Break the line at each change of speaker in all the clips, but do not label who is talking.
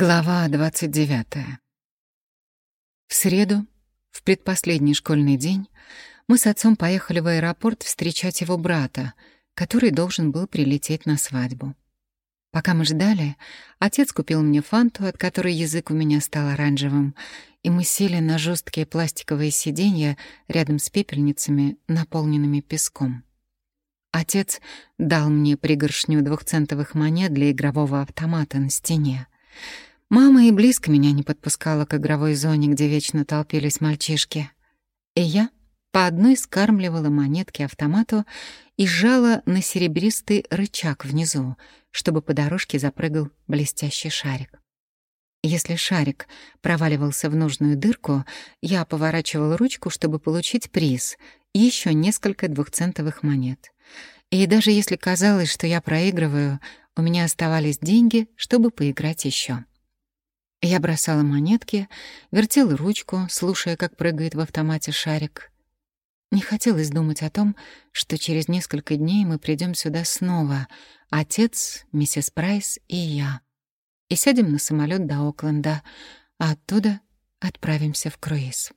Глава 29. В среду, в предпоследний школьный день, мы с отцом поехали в аэропорт встречать его брата, который должен был прилететь на свадьбу. Пока мы ждали, отец купил мне фанту, от которой язык у меня стал оранжевым, и мы сели на жесткие пластиковые сиденья рядом с пепельницами, наполненными песком. Отец дал мне пригоршню двухцентовых монет для игрового автомата на стене — Мама и близко меня не подпускала к игровой зоне, где вечно толпились мальчишки. И я по одной скармливала монетки автомату и сжала на серебристый рычаг внизу, чтобы по дорожке запрыгал блестящий шарик. Если шарик проваливался в нужную дырку, я поворачивала ручку, чтобы получить приз и еще несколько двухцентовых монет. И даже если казалось, что я проигрываю, у меня оставались деньги, чтобы поиграть еще. Я бросала монетки, вертела ручку, слушая, как прыгает в автомате шарик. Не хотелось думать о том, что через несколько дней мы придем сюда снова, отец, миссис Прайс и я, и сядем на самолет до Окленда, а оттуда отправимся в круиз.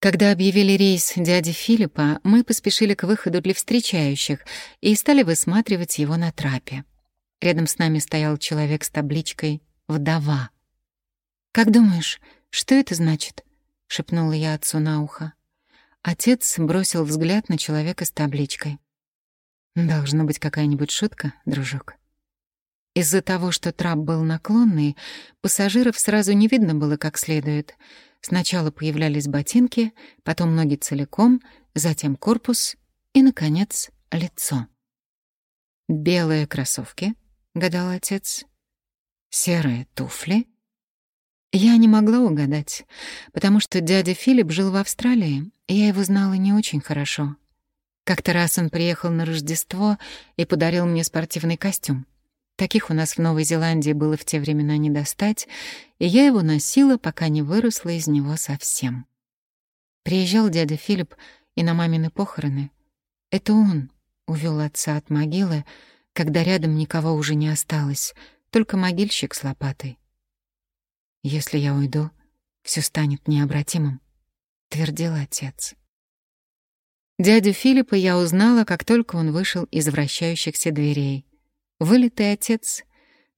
Когда объявили рейс дяди Филиппа, мы поспешили к выходу для встречающих и стали высматривать его на трапе. Рядом с нами стоял человек с табличкой «Вдова». «Как думаешь, что это значит?» — шепнула я отцу на ухо. Отец бросил взгляд на человека с табличкой. «Должна быть какая-нибудь шутка, дружок». Из-за того, что трап был наклонный, пассажиров сразу не видно было как следует. Сначала появлялись ботинки, потом ноги целиком, затем корпус и, наконец, лицо. «Белые кроссовки», — гадал отец, — «серые туфли», я не могла угадать, потому что дядя Филипп жил в Австралии, и я его знала не очень хорошо. Как-то раз он приехал на Рождество и подарил мне спортивный костюм. Таких у нас в Новой Зеландии было в те времена не достать, и я его носила, пока не выросла из него совсем. Приезжал дядя Филипп и на мамины похороны. Это он увел отца от могилы, когда рядом никого уже не осталось, только могильщик с лопатой. «Если я уйду, все станет необратимым», — твердил отец. Дядю Филиппа я узнала, как только он вышел из вращающихся дверей. Вылитый отец,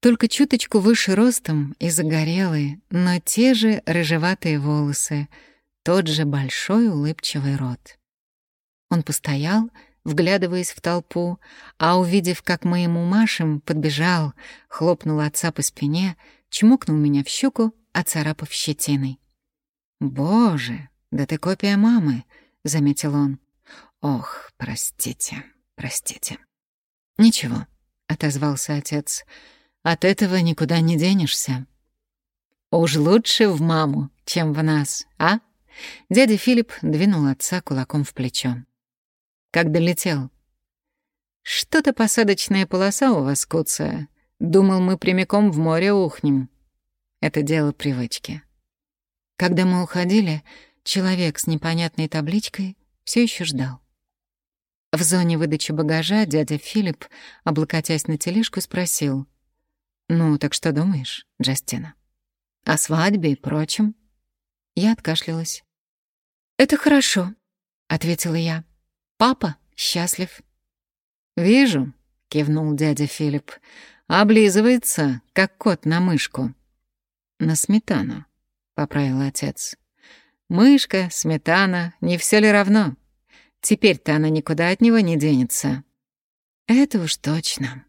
только чуточку выше ростом и загорелый, но те же рыжеватые волосы, тот же большой улыбчивый рот. Он постоял, вглядываясь в толпу, а, увидев, как мы ему машем, подбежал, хлопнул отца по спине, чмокнул меня в щеку оцарапав щетиной. «Боже, да ты копия мамы», — заметил он. «Ох, простите, простите». «Ничего», — отозвался отец, — «от этого никуда не денешься». «Уж лучше в маму, чем в нас, а?» Дядя Филипп двинул отца кулаком в плечо. «Как долетел?» «Что-то посадочная полоса у вас, Куция. Думал, мы прямиком в море ухнем». Это дело привычки. Когда мы уходили, человек с непонятной табличкой все еще ждал. В зоне выдачи багажа дядя Филипп, облокотясь на тележку, спросил. «Ну, так что думаешь, Джастина? О свадьбе и прочем?» Я откашлялась. «Это хорошо», — ответила я. «Папа счастлив». «Вижу», — кивнул дядя Филипп. «Облизывается, как кот на мышку». «На сметану», — поправил отец. «Мышка, сметана, не все ли равно? Теперь-то она никуда от него не денется». «Это уж точно».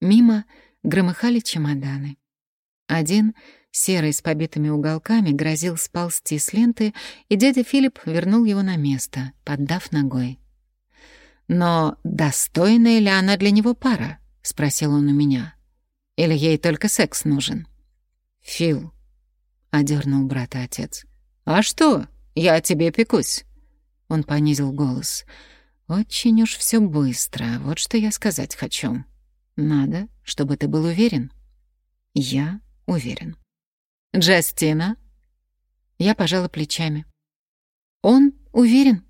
Мимо громыхали чемоданы. Один, серый с побитыми уголками, грозил сползти с ленты, и дядя Филипп вернул его на место, поддав ногой. «Но достойная ли она для него пара?» — спросил он у меня. «Или ей только секс нужен?» «Фил», — одернул брата отец. «А что? Я о тебе пекусь». Он понизил голос. «Очень уж все быстро, вот что я сказать хочу. Надо, чтобы ты был уверен». «Я уверен». «Джастина?» Я пожала плечами. «Он уверен?»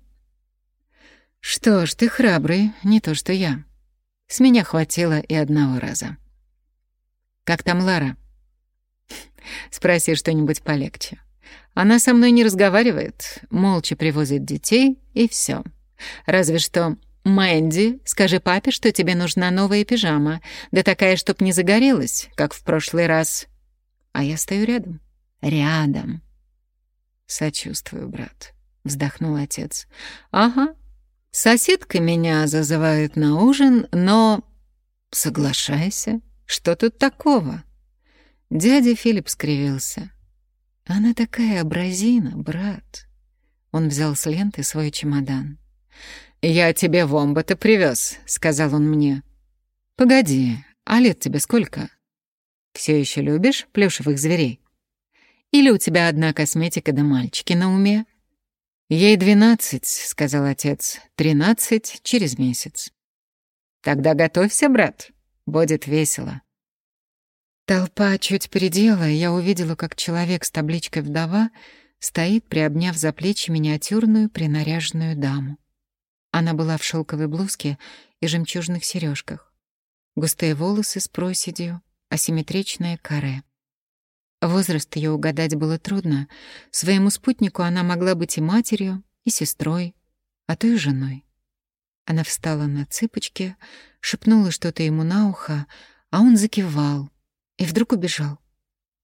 «Что ж, ты храбрый, не то что я. С меня хватило и одного раза». «Как там Лара?» Спроси что-нибудь полегче. Она со мной не разговаривает, молча привозит детей, и все. Разве что «Мэнди, скажи папе, что тебе нужна новая пижама, да такая, чтоб не загорелась, как в прошлый раз». А я стою рядом. Рядом. «Сочувствую, брат», — вздохнул отец. «Ага. Соседка меня зазывает на ужин, но...» «Соглашайся. Что тут такого?» Дядя Филипп скривился. «Она такая образина, брат». Он взял с ленты свой чемодан. «Я тебе вомбата привез, сказал он мне. «Погоди, а лет тебе сколько? Все еще любишь плюшевых зверей? Или у тебя одна косметика да мальчики на уме?» «Ей двенадцать», — сказал отец, — «тринадцать через месяц». «Тогда готовься, брат, будет весело». Толпа чуть передела, и я увидела, как человек с табличкой «Вдова» стоит, приобняв за плечи миниатюрную принаряженную даму. Она была в шелковой блузке и жемчужных сережках. Густые волосы с проседью, асимметричное каре. Возраст ее угадать было трудно. Своему спутнику она могла быть и матерью, и сестрой, а то и женой. Она встала на цыпочки, шепнула что-то ему на ухо, а он закивал и вдруг убежал.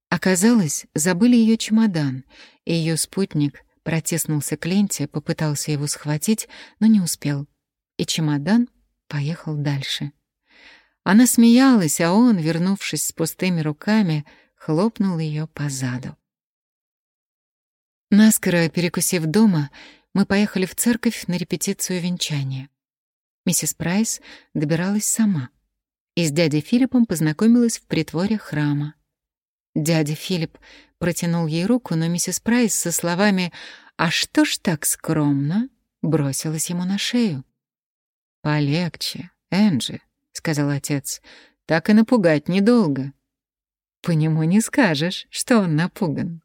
Оказалось, забыли ее чемодан, и ее спутник Протиснулся к ленте, попытался его схватить, но не успел. И чемодан поехал дальше. Она смеялась, а он, вернувшись с пустыми руками, хлопнул ее по заду. Наскоро перекусив дома, мы поехали в церковь на репетицию венчания. Миссис Прайс добиралась сама и с дядей Филиппом познакомилась в притворе храма. Дядя Филипп протянул ей руку, но миссис Прайс со словами «А что ж так скромно?» бросилась ему на шею. «Полегче, Энджи», — сказал отец, — «так и напугать недолго». «По нему не скажешь, что он напуган».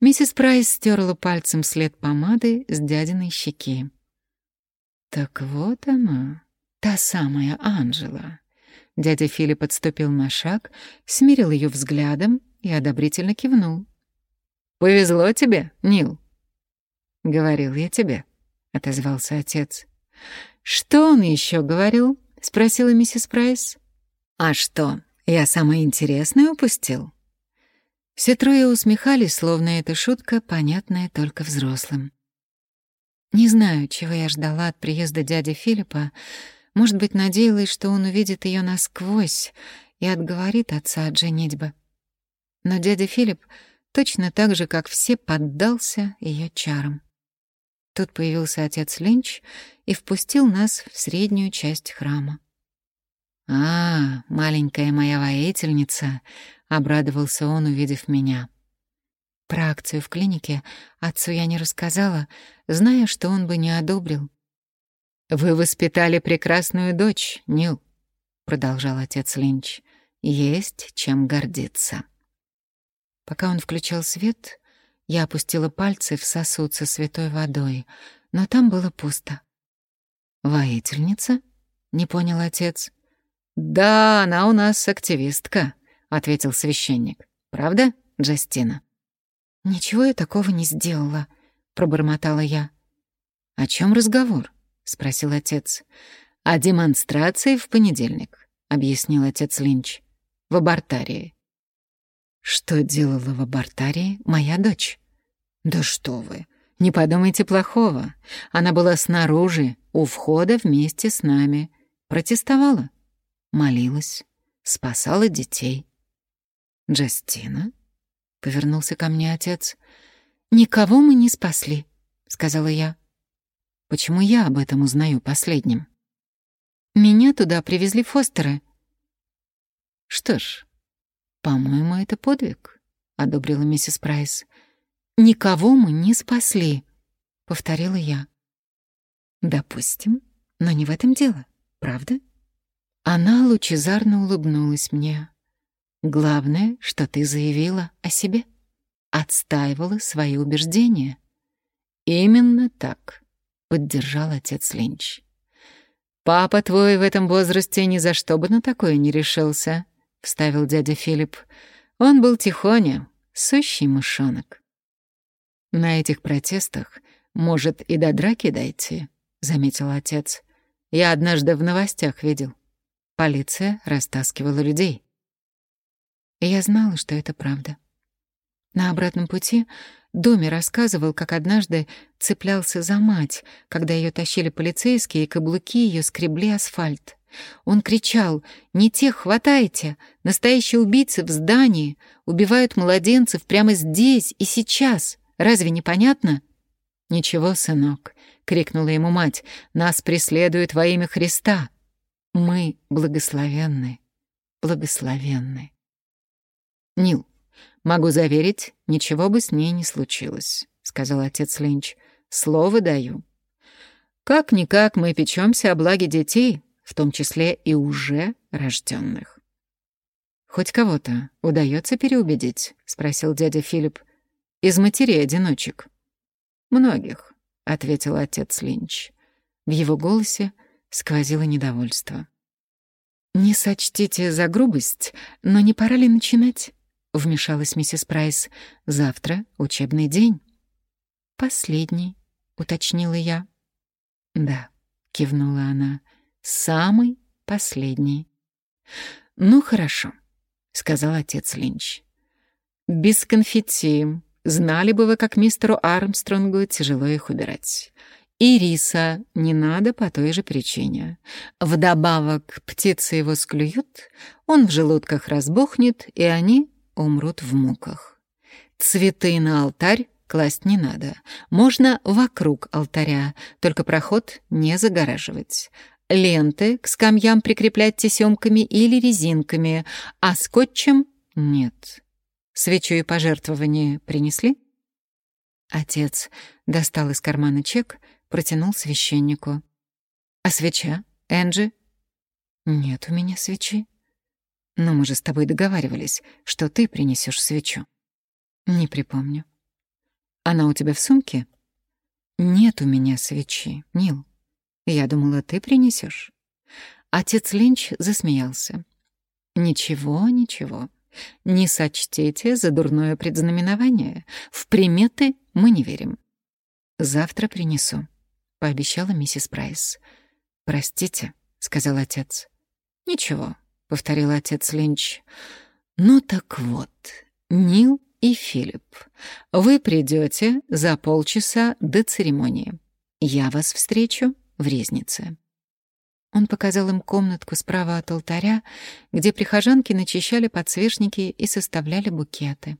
Миссис Прайс стерла пальцем след помады с дядиной щеки. «Так вот она, та самая Анжела». Дядя Филипп отступил на шаг, смирил ее взглядом и одобрительно кивнул. «Повезло тебе, Нил». «Говорил я тебе», — отозвался отец. «Что он еще говорил?» — спросила миссис Прайс. «А что, я самое интересное упустил?» Все трое усмехались, словно эта шутка, понятная только взрослым. Не знаю, чего я ждала от приезда дяди Филиппа. Может быть, надеялась, что он увидит ее насквозь и отговорит отца от женитьбы. Но дядя Филипп точно так же, как все, поддался ее чарам. Тут появился отец Линч и впустил нас в среднюю часть храма. «А, маленькая моя воительница!» — обрадовался он, увидев меня. Про акцию в клинике отцу я не рассказала, зная, что он бы не одобрил. «Вы воспитали прекрасную дочь, Нил», — продолжал отец Линч. «Есть чем гордиться». Пока он включал свет, я опустила пальцы в сосуд со святой водой, но там было пусто. «Воительница?» — не понял отец. «Да, она у нас активистка», — ответил священник. «Правда, Джастина?» «Ничего я такого не сделала», — пробормотала я. «О чем разговор?» — спросил отец. «О демонстрации в понедельник», — объяснил отец Линч. «В абортарии. Что делала в абортарии моя дочь? Да что вы, не подумайте плохого. Она была снаружи, у входа вместе с нами. Протестовала, молилась, спасала детей. «Джастина?» — повернулся ко мне отец. «Никого мы не спасли», — сказала я. «Почему я об этом узнаю последним?» «Меня туда привезли Фостеры». «Что ж, «По-моему, это подвиг», — одобрила миссис Прайс. «Никого мы не спасли», — повторила я. «Допустим, но не в этом дело, правда?» Она лучезарно улыбнулась мне. «Главное, что ты заявила о себе, отстаивала свои убеждения». «Именно так», — поддержал отец Линч. «Папа твой в этом возрасте ни за что бы на такое не решился», — вставил дядя Филипп. «Он был тихоня, сущий мышонок. На этих протестах может и до драки дойти, заметил отец. Я однажды в новостях видел. Полиция растаскивала людей. И я знала, что это правда. На обратном пути Доми рассказывал, как однажды цеплялся за мать, когда ее тащили полицейские, и каблуки ее скребли асфальт. Он кричал «Не тех хватайте! Настоящие убийцы в здании! Убивают младенцев прямо здесь и сейчас! Разве не понятно?» «Ничего, сынок!» — крикнула ему мать. «Нас преследуют во имя Христа! Мы благословенны, благословенны!» «Нил, могу заверить, ничего бы с ней не случилось», — сказал отец Линч. «Слово даю. Как-никак мы печемся о благе детей, в том числе и уже рожденных. «Хоть кого-то удается переубедить?» — спросил дядя Филипп. «Из матерей-одиночек». «Многих», — ответил отец Линч. В его голосе сквозило недовольство. «Не сочтите за грубость, но не пора ли начинать?» — вмешалась миссис Прайс. «Завтра учебный день». «Последний», — уточнила я. «Да», — кивнула она, Самый последний. «Ну, хорошо», — сказал отец Линч. «Без конфетти. Знали бы вы, как мистеру Армстронгу тяжело их убирать. И риса не надо по той же причине. Вдобавок птицы его склюют, он в желудках разбухнет, и они умрут в муках. Цветы на алтарь класть не надо. Можно вокруг алтаря, только проход не загораживать ленты к скамьям прикреплять тесемками или резинками, а скотчем — нет. Свечу и пожертвования принесли? Отец достал из кармана чек, протянул священнику. «А свеча, Энджи?» «Нет у меня свечи». «Но мы же с тобой договаривались, что ты принесешь свечу». «Не припомню». «Она у тебя в сумке?» «Нет у меня свечи, Нил». Я думала, ты принесешь. Отец Линч засмеялся. Ничего, ничего. Не сочтите за дурное предзнаменование. В приметы мы не верим. Завтра принесу, пообещала миссис Прайс. Простите, сказал отец. Ничего, повторил отец Линч. Ну так вот, Нил и Филипп, вы придете за полчаса до церемонии. Я вас встречу в резнице. Он показал им комнатку справа от алтаря, где прихожанки начищали подсвечники и составляли букеты.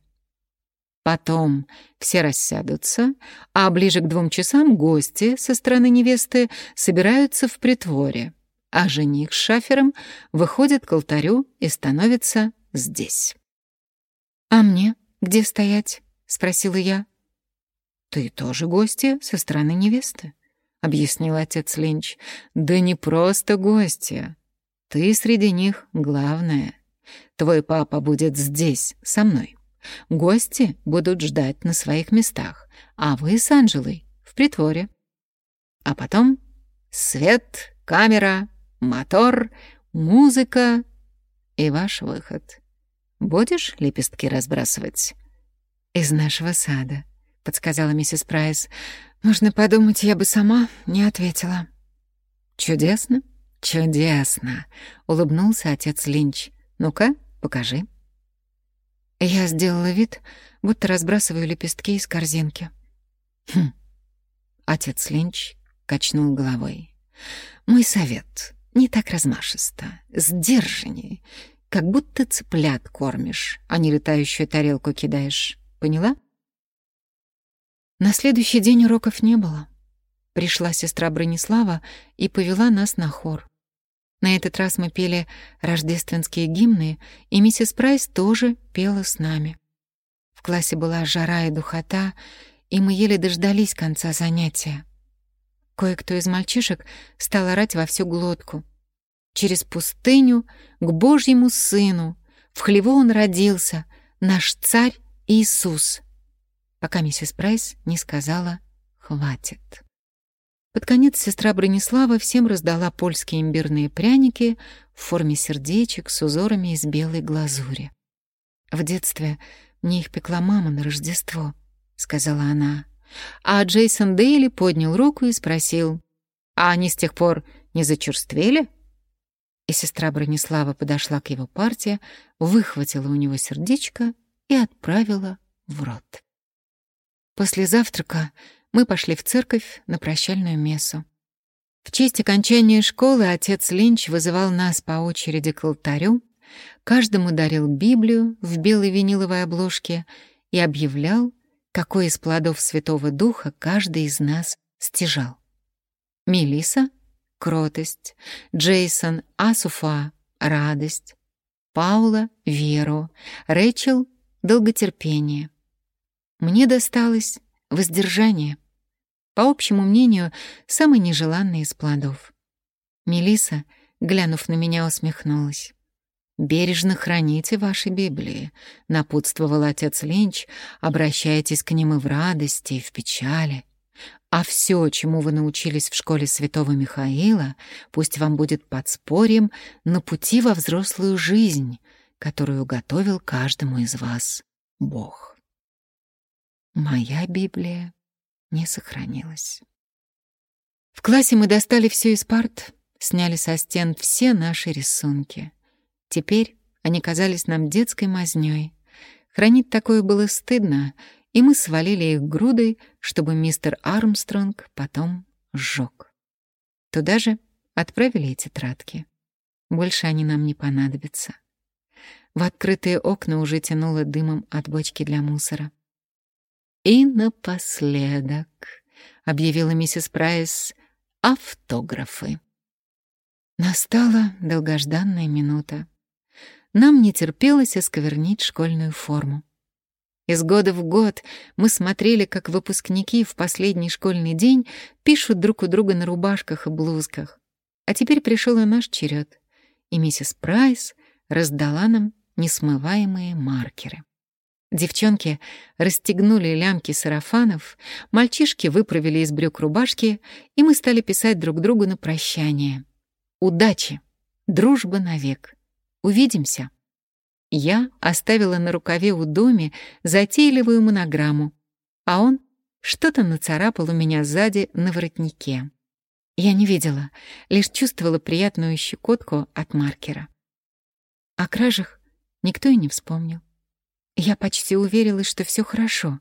Потом все рассядутся, а ближе к двум часам гости со стороны невесты собираются в притворе, а жених с шафером выходит к алтарю и становится здесь. «А мне где стоять?» — спросила я. «Ты тоже гости со стороны невесты», — объяснил отец Линч. «Да не просто гостья. Ты среди них главная. Твой папа будет здесь, со мной. Гости будут ждать на своих местах, а вы с Анжелой в притворе. А потом свет, камера, мотор, музыка и ваш выход. Будешь лепестки разбрасывать?» «Из нашего сада», — подсказала миссис Прайс. Нужно подумать, я бы сама не ответила. «Чудесно, чудесно!» — улыбнулся отец Линч. «Ну-ка, покажи». Я сделала вид, будто разбрасываю лепестки из корзинки. «Хм». Отец Линч качнул головой. «Мой совет не так размашисто, сдержаннее, как будто цыплят кормишь, а не летающую тарелку кидаешь. Поняла?» На следующий день уроков не было. Пришла сестра Бронислава и повела нас на хор. На этот раз мы пели рождественские гимны, и миссис Прайс тоже пела с нами. В классе была жара и духота, и мы еле дождались конца занятия. Кое-кто из мальчишек стал орать во всю глотку. Через пустыню к Божьему Сыну, в хлеву он родился, наш царь Иисус пока миссис Прайс не сказала «хватит». Под конец сестра Бронислава всем раздала польские имбирные пряники в форме сердечек с узорами из белой глазури. В детстве Мне их пекла мама на Рождество», — сказала она. А Джейсон Дейли поднял руку и спросил, «А они с тех пор не зачерствели?» И сестра Бронислава подошла к его партии, выхватила у него сердечко и отправила в рот. После завтрака мы пошли в церковь на прощальную мессу. В честь окончания школы отец Линч вызывал нас по очереди к алтарю, каждому дарил Библию в белой виниловой обложке и объявлял, какой из плодов Святого Духа каждый из нас стяжал. Мелиса — кротость, Джейсон — асуфа — радость, Паула — веру, Рэчел — долготерпение. Мне досталось воздержание. По общему мнению, самый нежеланный из плодов. Мелиса, глянув на меня, усмехнулась. «Бережно храните ваши Библии», — напутствовал отец Ленч, «обращайтесь к ним и в радости, и в печали. А все, чему вы научились в школе святого Михаила, пусть вам будет подспорьем на пути во взрослую жизнь, которую готовил каждому из вас Бог». Моя Библия не сохранилась. В классе мы достали все из парт, сняли со стен все наши рисунки — Теперь они казались нам детской мазнёй. Хранить такое было стыдно, и мы свалили их грудой, чтобы мистер Армстронг потом сжёг. Туда же отправили и тетрадки. Больше они нам не понадобятся. В открытые окна уже тянуло дымом от бочки для мусора. «И напоследок», — объявила миссис Прайс, — «автографы». Настала долгожданная минута нам не терпелось осквернить школьную форму. Из года в год мы смотрели, как выпускники в последний школьный день пишут друг у друга на рубашках и блузках. А теперь пришел и наш черед, и миссис Прайс раздала нам несмываемые маркеры. Девчонки расстегнули лямки сарафанов, мальчишки выправили из брюк рубашки, и мы стали писать друг другу на прощание. «Удачи! Дружба навек!» Увидимся. Я оставила на рукаве у доме затейливую монограмму, а он что-то нацарапал у меня сзади на воротнике. Я не видела, лишь чувствовала приятную щекотку от маркера. О кражах никто и не вспомнил. Я почти уверилась, что все хорошо.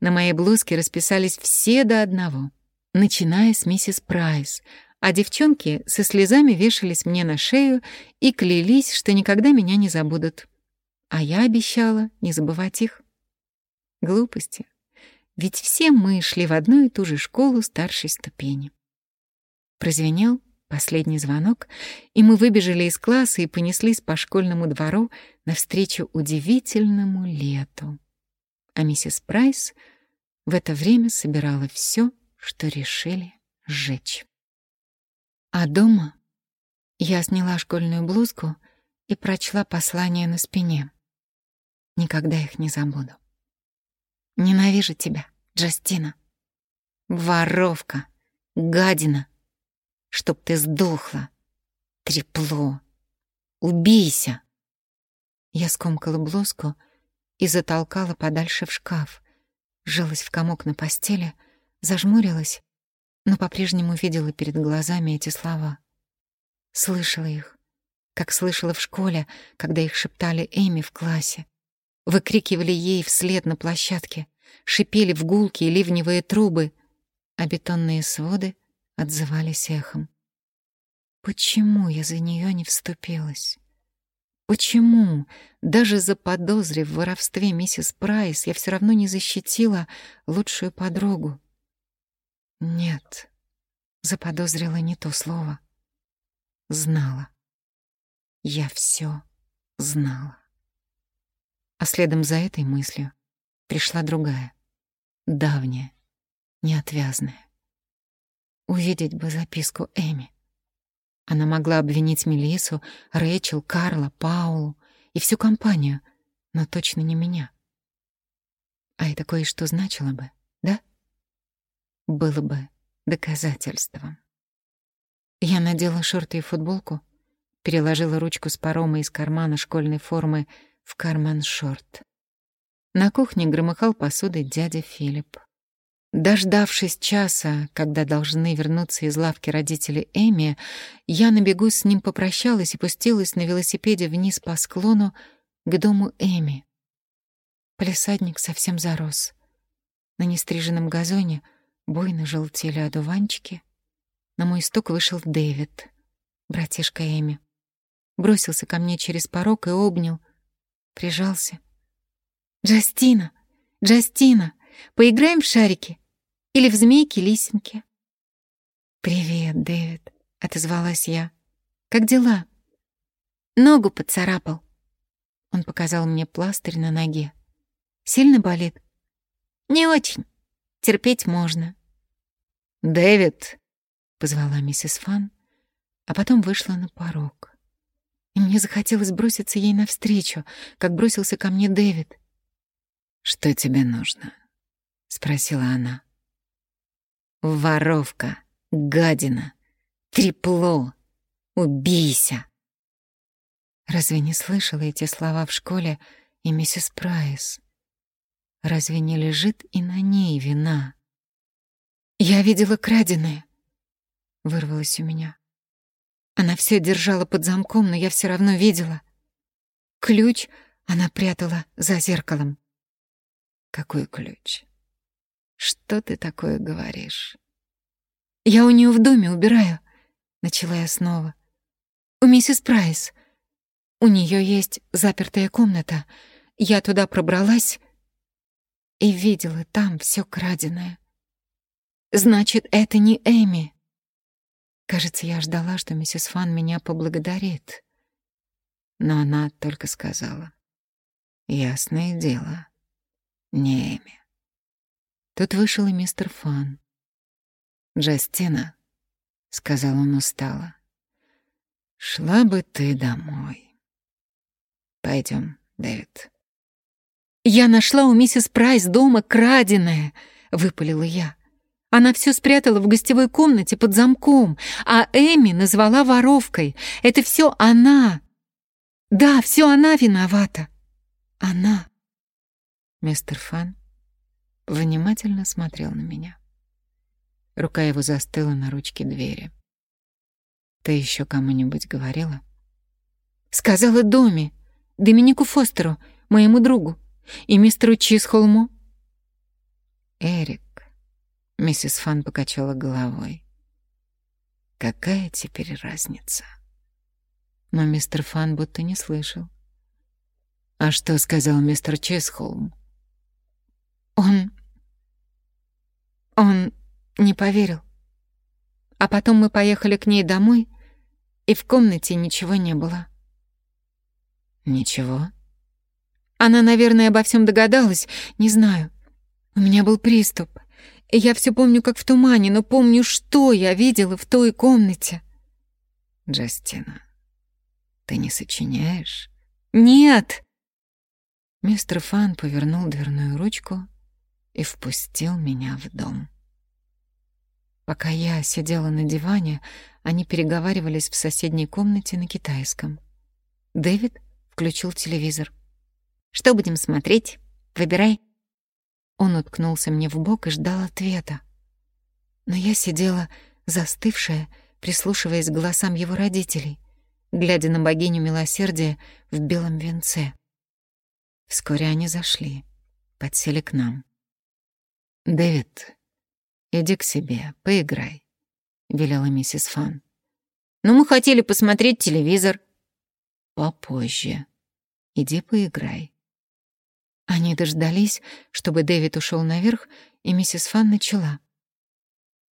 На моей блузке расписались все до одного, начиная с миссис Прайс, а девчонки со слезами вешались мне на шею и клялись, что никогда меня не забудут. А я обещала не забывать их. Глупости. Ведь все мы шли в одну и ту же школу старшей ступени. Прозвенел последний звонок, и мы выбежали из класса и понеслись по школьному двору навстречу удивительному лету. А миссис Прайс в это время собирала все, что решили сжечь. А дома я сняла школьную блузку и прочла послание на спине. Никогда их не забуду. Ненавижу тебя, Джастина. Воровка, гадина. Чтоб ты сдохла. Трепло. Убейся. Я скомкала блузку и затолкала подальше в шкаф, сжалась в комок на постели, зажмурилась но по-прежнему видела перед глазами эти слова. Слышала их, как слышала в школе, когда их шептали Эми в классе. Выкрикивали ей вслед на площадке, шипели в гулки и ливневые трубы, а бетонные своды отзывались эхом. Почему я за нее не вступилась? Почему, даже заподозрив в воровстве миссис Прайс, я все равно не защитила лучшую подругу? Нет, заподозрила не то слово. Знала. Я все знала. А следом за этой мыслью пришла другая, давняя, неотвязная. Увидеть бы записку Эми. Она могла обвинить Мелису, Рэйчел, Карла, Паулу и всю компанию, но точно не меня. А это кое-что значило бы? Было бы доказательством. Я надела шорты и футболку, переложила ручку с парома из кармана школьной формы в карман шорт. На кухне громыхал посудой дядя Филипп. Дождавшись часа, когда должны вернуться из лавки родители Эми, я на бегу с ним попрощалась и пустилась на велосипеде вниз по склону к дому Эми. Полисадник совсем зарос. На нестриженном газоне буйно желтели одуванчики. На мой стук вышел Дэвид, братишка Эми. Бросился ко мне через порог и обнял, прижался. «Джастина! Джастина! Поиграем в шарики? Или в змейки-лисенки?» «Привет, Дэвид», — отозвалась я. «Как дела?» «Ногу поцарапал». Он показал мне пластырь на ноге. «Сильно болит?» «Не очень. Терпеть можно».
«Дэвид», —
позвала миссис Фан, а потом вышла на порог. И мне захотелось броситься ей навстречу, как бросился ко мне Дэвид.
«Что тебе нужно?» — спросила она.
«Воровка, гадина, трепло, убейся!» Разве не слышала эти слова в школе и миссис Прайс? Разве не лежит и на ней вина? «Я видела краденое», — вырвалось у меня. Она все держала под замком, но я все равно видела. Ключ она прятала за зеркалом.
«Какой ключ?» Что ты такое говоришь?
Я у нее в доме убираю, начала я снова. У миссис Прайс. У нее есть запертая комната. Я туда пробралась и видела там все краденое. Значит, это не Эми. Кажется, я ждала, что миссис Фан меня поблагодарит.
Но она только сказала. Ясное дело, не Эми.
Тут вышел и мистер Фан.
«Джастина», — сказал он устало, — «шла бы ты домой. Пойдем, Дэвид».
«Я нашла у миссис Прайс дома краденое», — выпалила я. Она все спрятала в гостевой комнате под замком, а Эми назвала воровкой. Это все она. Да, все она виновата. Она.
Мистер Фан внимательно смотрел на меня. Рука его застыла на ручке двери. «Ты еще кому-нибудь говорила?»
«Сказала Доме, Доминику Фостеру, моему другу, и мистеру Чисхолму».
«Эрик», — миссис Фан покачала головой. «Какая теперь разница?» Но мистер Фан будто не слышал. «А что сказал мистер Чесхолм?»
Он... Он не поверил. А потом мы поехали к ней домой, и в комнате ничего не было.
Ничего?
Она, наверное, обо всем догадалась, не знаю. У меня был приступ. Я все помню, как в тумане, но помню, что я видела в той комнате.
Джастина, ты не сочиняешь?
Нет!
Мистер Фан повернул дверную ручку и впустил меня в дом.
Пока я сидела на диване, они переговаривались в соседней комнате на китайском. Дэвид включил телевизор. «Что будем смотреть? Выбирай». Он уткнулся мне в бок и ждал ответа. Но я сидела застывшая, прислушиваясь к голосам его родителей, глядя на богиню милосердия в белом венце. Вскоре они зашли, подсели к нам.
«Дэвид, иди к себе, поиграй», — велела миссис Фан.
«Но мы хотели посмотреть телевизор».
«Попозже. Иди поиграй».
Они дождались, чтобы Дэвид ушел наверх, и миссис Фан начала.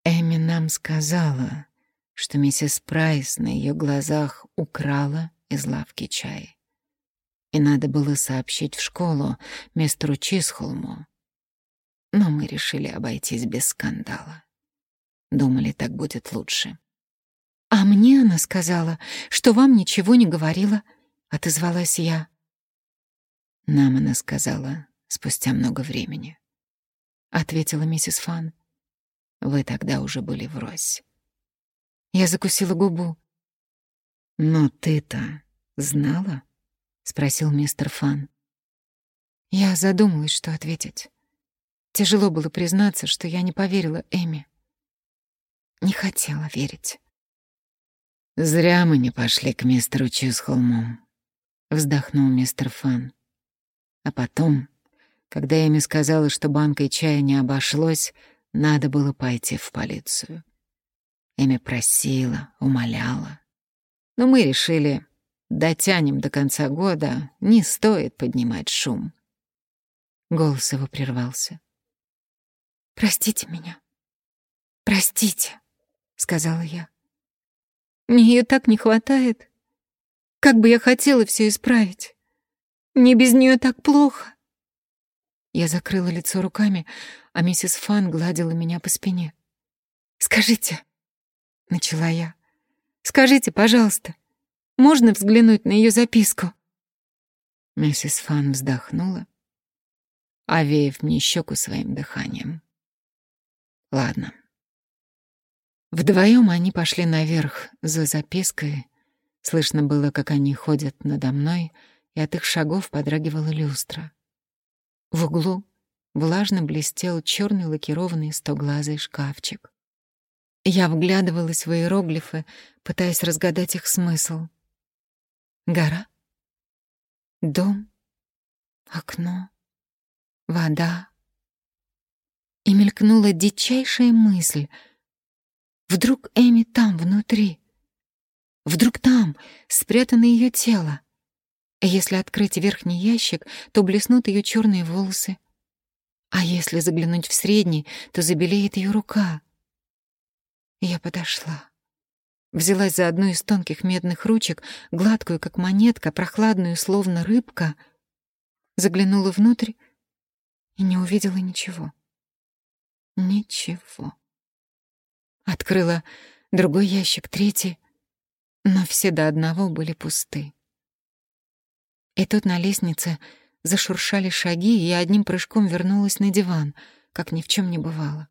Эми нам сказала, что миссис Прайс на ее глазах украла из лавки чай. И надо было сообщить в школу мистеру Чисхолму, но мы решили обойтись без скандала. Думали, так будет лучше.
«А мне она сказала, что вам ничего не говорила», — отозвалась я.
«Нам она сказала спустя много времени», — ответила миссис Фан. «Вы тогда уже были врозь».
Я закусила губу.
«Но ты-то знала?» — спросил мистер Фан.
Я задумалась, что ответить. Тяжело было признаться, что я не поверила Эми. Не хотела верить.
«Зря мы не пошли к мистеру Чисхолму», — вздохнул мистер Фан. А потом, когда Эми сказала, что банкой чая не обошлось, надо было пойти в полицию. Эми просила, умоляла. Но мы решили, дотянем до конца года, не стоит поднимать шум. Голос его прервался.
«Простите меня. Простите», — сказала я. «Мне ее так не хватает. Как бы я хотела все исправить. Мне без нее так плохо». Я закрыла лицо руками, а миссис Фан гладила меня по спине. «Скажите», — начала я, — «скажите, пожалуйста, можно взглянуть на ее записку?»
Миссис Фан вздохнула, овеяв мне щеку своим дыханием. «Ладно». Вдвоем они пошли наверх за запиской. Слышно было, как они ходят надо мной, и от их шагов подрагивала люстра. В углу влажно блестел черный лакированный стоглазый шкафчик. Я вглядывалась в иероглифы, пытаясь разгадать их смысл. Гора, дом, окно, вода. И мелькнула дичайшая мысль — Вдруг Эми там, внутри? Вдруг там спрятано ее тело? Если открыть верхний ящик, то блеснут ее черные волосы. А если заглянуть в средний, то забелеет ее рука. Я подошла. Взялась за одну из тонких медных ручек, гладкую, как монетка, прохладную, словно рыбка, заглянула внутрь и не увидела ничего. Ничего. Открыла другой ящик, третий, но все до одного были пусты. И тут на лестнице зашуршали шаги, и я одним прыжком вернулась на диван, как ни в чем не бывало.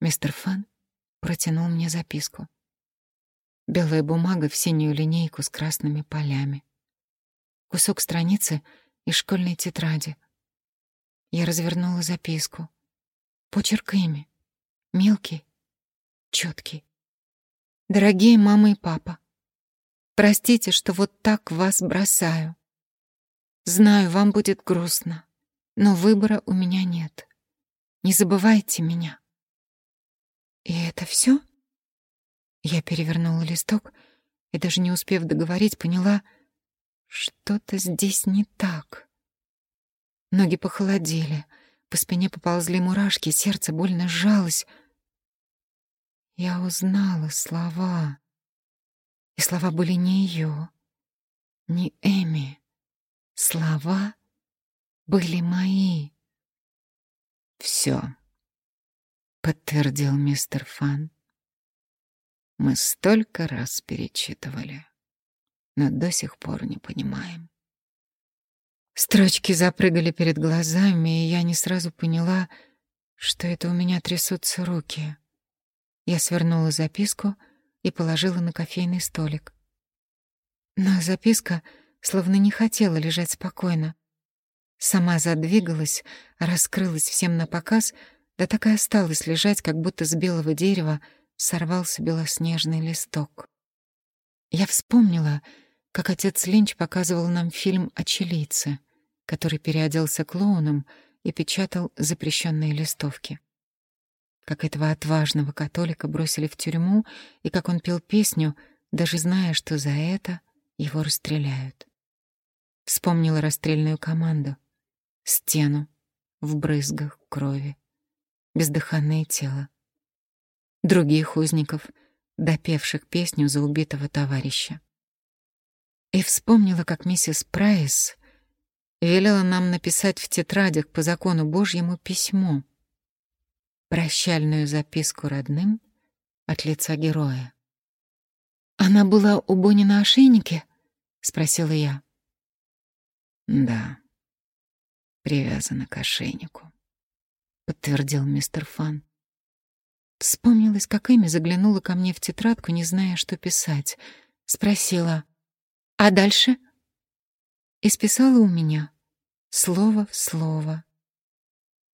Мистер Фан протянул мне записку. Белая бумага в синюю линейку с красными полями. Кусок страницы из школьной тетради. Я развернула записку. Почерк ими. Мелкий четкий. Дорогие мама и папа, простите, что вот так вас бросаю. Знаю, вам будет грустно, но выбора у меня нет. Не забывайте меня. И это все? Я перевернула листок и, даже не успев договорить, поняла, что-то здесь не так. Ноги похолодели, по спине поползли мурашки, сердце больно сжалось — я узнала слова. И слова были не ее, не Эми. Слова были мои. Все, подтвердил мистер Фан. Мы столько раз перечитывали, но до сих пор не понимаем. Строчки запрыгали перед глазами, и я не сразу поняла, что это у меня трясутся руки. Я свернула записку и положила на кофейный столик. Но записка словно не хотела лежать спокойно. Сама задвигалась, раскрылась всем на показ, да так и осталась лежать, как будто с белого дерева сорвался белоснежный листок. Я вспомнила, как отец Линч показывал нам фильм о чилийце, который переоделся клоуном и печатал запрещенные листовки как этого отважного католика бросили в тюрьму и как он пел песню, даже зная, что за это его расстреляют. Вспомнила расстрельную команду, стену в брызгах крови, бездыханное тело, других узников, допевших песню за убитого товарища. И вспомнила, как миссис Прайс велела нам написать в тетрадях по закону Божьему письмо — прощальную записку родным от лица героя. «Она была у Бонни на ошейнике?» — спросила я. «Да, привязана к ошейнику», — подтвердил мистер Фан. Вспомнилась, как Эми заглянула ко мне в тетрадку, не зная, что писать. Спросила, «А дальше?» И списала у меня.
слово в слово.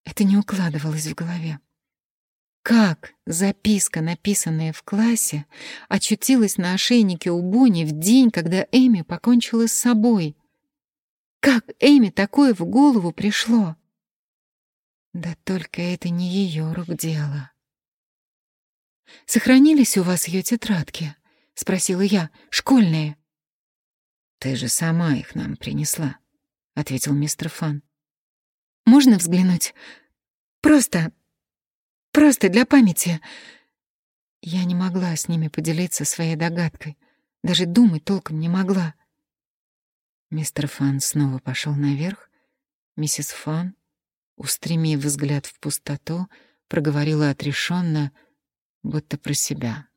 Это не укладывалось в голове. Как записка, написанная в классе, очутилась на ошейнике у Бонни в день, когда Эми покончила с собой? Как Эми такое в голову пришло? Да только это не ее рук дело. «Сохранились у вас ее тетрадки?» — спросила я. «Школьные?»
«Ты же сама их нам принесла», — ответил мистер Фан.
«Можно взглянуть? Просто... просто для памяти». Я не могла с ними поделиться своей догадкой. Даже думать толком не могла.
Мистер Фан снова пошел наверх. Миссис Фан, устремив взгляд в пустоту, проговорила отрешенно, будто про себя.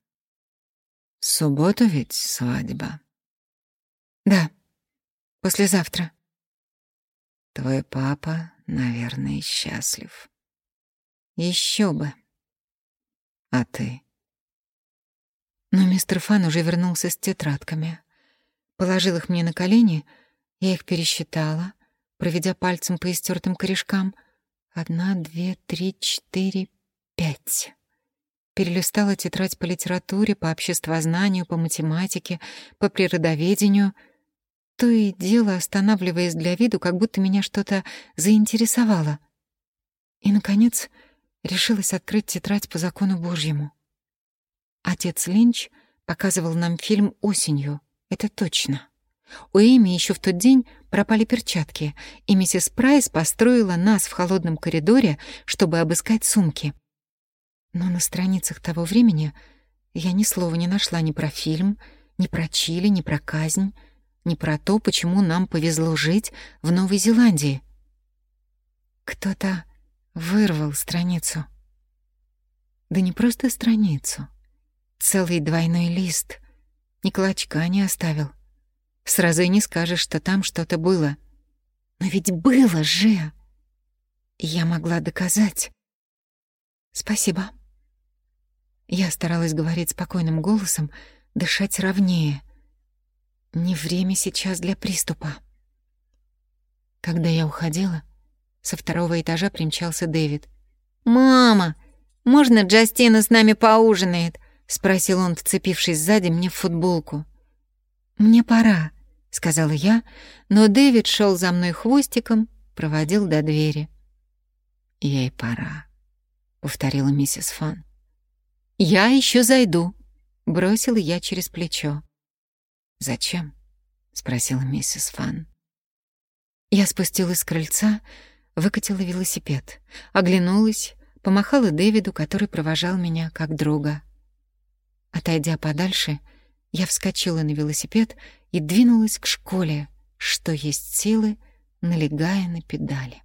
«В субботу ведь свадьба?»
«Да, послезавтра».
«Твой папа, наверное, счастлив».
Еще бы».
«А ты?»
Но мистер Фан уже вернулся с тетрадками. Положил их мне на колени, я их пересчитала, проведя пальцем по истертым корешкам. Одна, две, три, четыре, пять перелистала тетрадь по литературе, по обществознанию, по математике, по природоведению, то и дело останавливаясь для виду, как будто меня что-то заинтересовало. И, наконец, решилась открыть тетрадь по закону Божьему. Отец Линч показывал нам фильм осенью, это точно. У Эми еще в тот день пропали перчатки, и миссис Прайс построила нас в холодном коридоре, чтобы обыскать сумки — но на страницах того времени я ни слова не нашла ни про фильм, ни про Чили, ни про казнь, ни про то, почему нам повезло жить в Новой Зеландии. Кто-то вырвал страницу. Да не просто страницу. Целый двойной лист. Ни клочка не оставил. Сразу и не скажешь, что там что-то было. Но ведь было же! Я могла доказать. Спасибо. Я старалась говорить спокойным голосом, дышать ровнее. Не время сейчас для приступа. Когда я уходила, со второго этажа примчался Дэвид. «Мама, можно Джастина с нами поужинает?» — спросил он, вцепившись сзади мне в футболку. «Мне пора», — сказала я, но Дэвид шел за мной хвостиком, проводил до двери.
«Ей пора», — повторила миссис Фан.
«Я еще зайду», — бросила я через плечо.
«Зачем?» — спросила миссис Фан.
Я спустилась с крыльца, выкатила велосипед, оглянулась, помахала Дэвиду, который провожал меня как друга. Отойдя подальше, я вскочила на велосипед и двинулась к школе, что есть силы, налегая на педали.